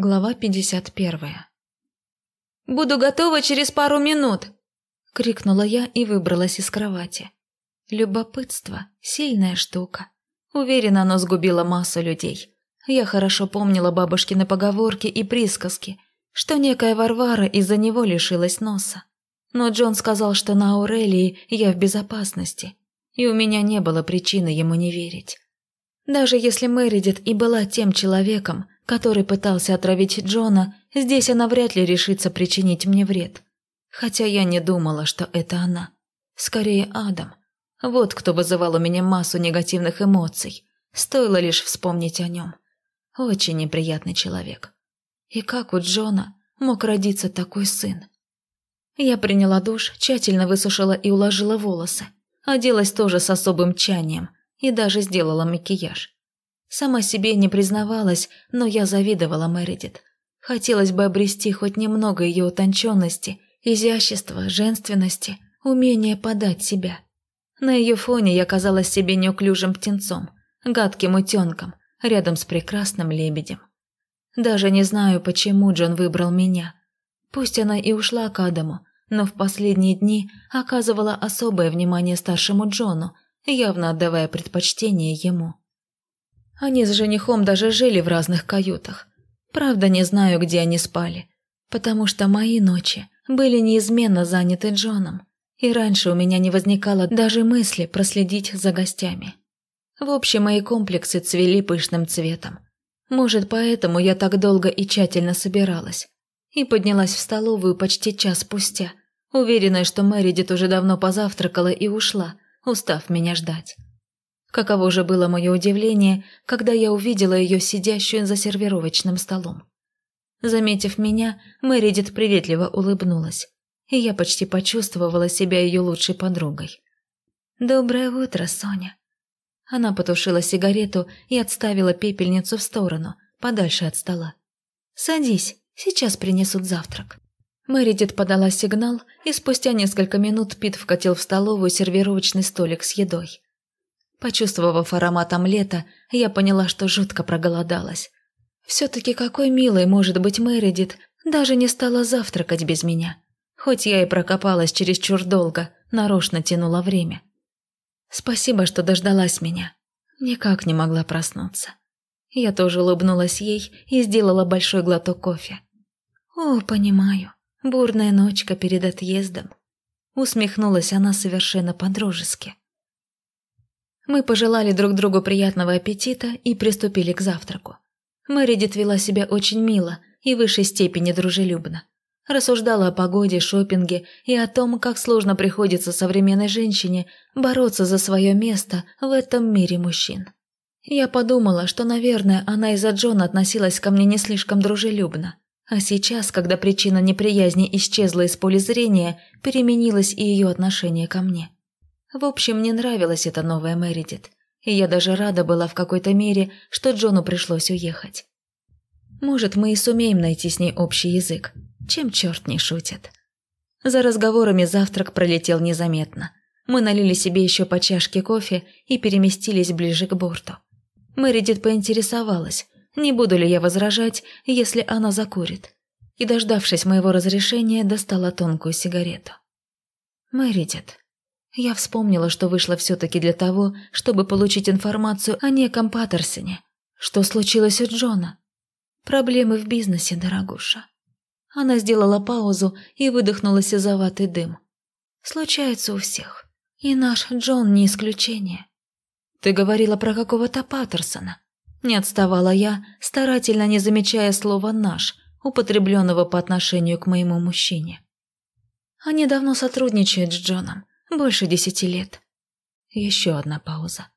Глава 51. «Буду готова через пару минут!» – крикнула я и выбралась из кровати. Любопытство – сильная штука. Уверена, оно сгубило массу людей. Я хорошо помнила бабушкины поговорки и присказки, что некая Варвара из-за него лишилась носа. Но Джон сказал, что на Аурелии я в безопасности, и у меня не было причины ему не верить. Даже если Мэридит и была тем человеком, который пытался отравить Джона, здесь она вряд ли решится причинить мне вред. Хотя я не думала, что это она. Скорее, Адам. Вот кто вызывал у меня массу негативных эмоций. Стоило лишь вспомнить о нем. Очень неприятный человек. И как у Джона мог родиться такой сын? Я приняла душ, тщательно высушила и уложила волосы. Оделась тоже с особым тчанием и даже сделала макияж. Сама себе не признавалась, но я завидовала Мередит. Хотелось бы обрести хоть немного ее утонченности, изящества, женственности, умения подать себя. На ее фоне я казалась себе неуклюжим птенцом, гадким утенком, рядом с прекрасным лебедем. Даже не знаю, почему Джон выбрал меня. Пусть она и ушла к Адаму, но в последние дни оказывала особое внимание старшему Джону, явно отдавая предпочтение ему. Они с женихом даже жили в разных каютах. Правда, не знаю, где они спали, потому что мои ночи были неизменно заняты Джоном, и раньше у меня не возникало даже мысли проследить за гостями. В общем, мои комплексы цвели пышным цветом. Может, поэтому я так долго и тщательно собиралась. И поднялась в столовую почти час спустя, уверенная, что Мэридит уже давно позавтракала и ушла, устав меня ждать. Каково же было мое удивление, когда я увидела ее сидящую за сервировочным столом. Заметив меня, Мэридит приветливо улыбнулась, и я почти почувствовала себя ее лучшей подругой. «Доброе утро, Соня». Она потушила сигарету и отставила пепельницу в сторону, подальше от стола. «Садись, сейчас принесут завтрак». Мэридит подала сигнал, и спустя несколько минут Пит вкатил в столовую сервировочный столик с едой. Почувствовав аромат омлета, я поняла, что жутко проголодалась. Все-таки какой милой может быть Мэридит, даже не стала завтракать без меня. Хоть я и прокопалась чересчур долго, нарочно тянула время. Спасибо, что дождалась меня. Никак не могла проснуться. Я тоже улыбнулась ей и сделала большой глоток кофе. «О, понимаю, бурная ночка перед отъездом». Усмехнулась она совершенно по-дружески. Мы пожелали друг другу приятного аппетита и приступили к завтраку. Мэридит вела себя очень мило и в высшей степени дружелюбно. Рассуждала о погоде, шопинге и о том, как сложно приходится современной женщине бороться за свое место в этом мире мужчин. Я подумала, что, наверное, она из-за Джона относилась ко мне не слишком дружелюбно. А сейчас, когда причина неприязни исчезла из поля зрения, переменилось и ее отношение ко мне. В общем, мне нравилась эта новая Мэридит, и я даже рада была в какой-то мере, что Джону пришлось уехать. Может, мы и сумеем найти с ней общий язык, чем черт не шутит. За разговорами завтрак пролетел незаметно. Мы налили себе еще по чашке кофе и переместились ближе к борту. Мэридит поинтересовалась, не буду ли я возражать, если она закурит. И, дождавшись моего разрешения, достала тонкую сигарету. «Мэридит, я вспомнила, что вышла все-таки для того, чтобы получить информацию о неком Паттерсоне. Что случилось у Джона? Проблемы в бизнесе, дорогуша. Она сделала паузу и выдохнула сизоватый дым. Случается у всех. И наш Джон не исключение. Ты говорила про какого-то Паттерсона. Не отставала я, старательно не замечая слова «наш», употребленного по отношению к моему мужчине. Они давно сотрудничают с Джоном. Больше десяти лет. Еще одна пауза.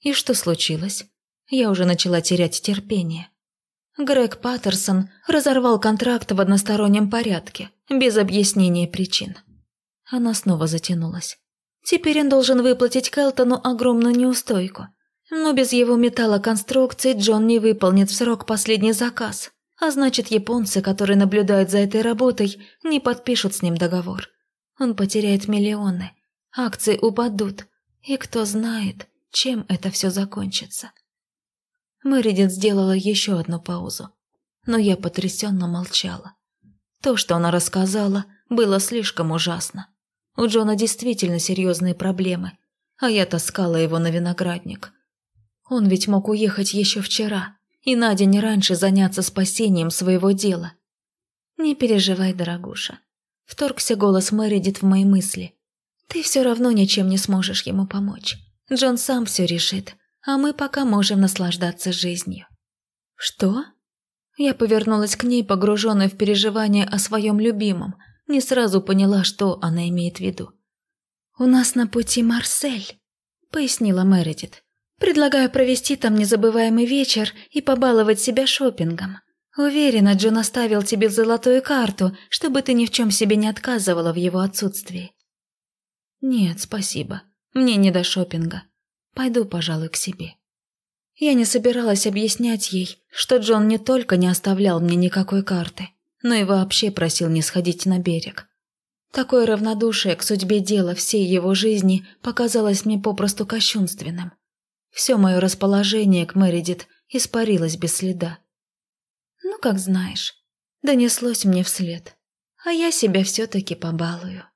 И что случилось? Я уже начала терять терпение. Грег Паттерсон разорвал контракт в одностороннем порядке, без объяснения причин. Она снова затянулась. Теперь он должен выплатить Келтону огромную неустойку. Но без его металлоконструкции Джон не выполнит в срок последний заказ. А значит, японцы, которые наблюдают за этой работой, не подпишут с ним договор. Он потеряет миллионы, акции упадут, и кто знает, чем это все закончится. Мэридит сделала еще одну паузу. но я потрясенно молчала. То, что она рассказала, было слишком ужасно. У Джона действительно серьезные проблемы, а я таскала его на виноградник. Он ведь мог уехать еще вчера и на день раньше заняться спасением своего дела. «Не переживай, дорогуша», – вторгся голос Мэридит в мои мысли. «Ты все равно ничем не сможешь ему помочь. Джон сам все решит, а мы пока можем наслаждаться жизнью». «Что?» Я повернулась к ней, погруженная в переживания о своем любимом, не сразу поняла, что она имеет в виду. «У нас на пути Марсель», — пояснила Мередит. «Предлагаю провести там незабываемый вечер и побаловать себя шопингом. Уверена, Джон оставил тебе золотую карту, чтобы ты ни в чем себе не отказывала в его отсутствии». «Нет, спасибо. Мне не до шопинга. Пойду, пожалуй, к себе». Я не собиралась объяснять ей, что Джон не только не оставлял мне никакой карты, но и вообще просил не сходить на берег. Такое равнодушие к судьбе дела всей его жизни показалось мне попросту кощунственным. Все мое расположение к Мэридит испарилось без следа. «Ну, как знаешь», — донеслось мне вслед, «а я себя все-таки побалую».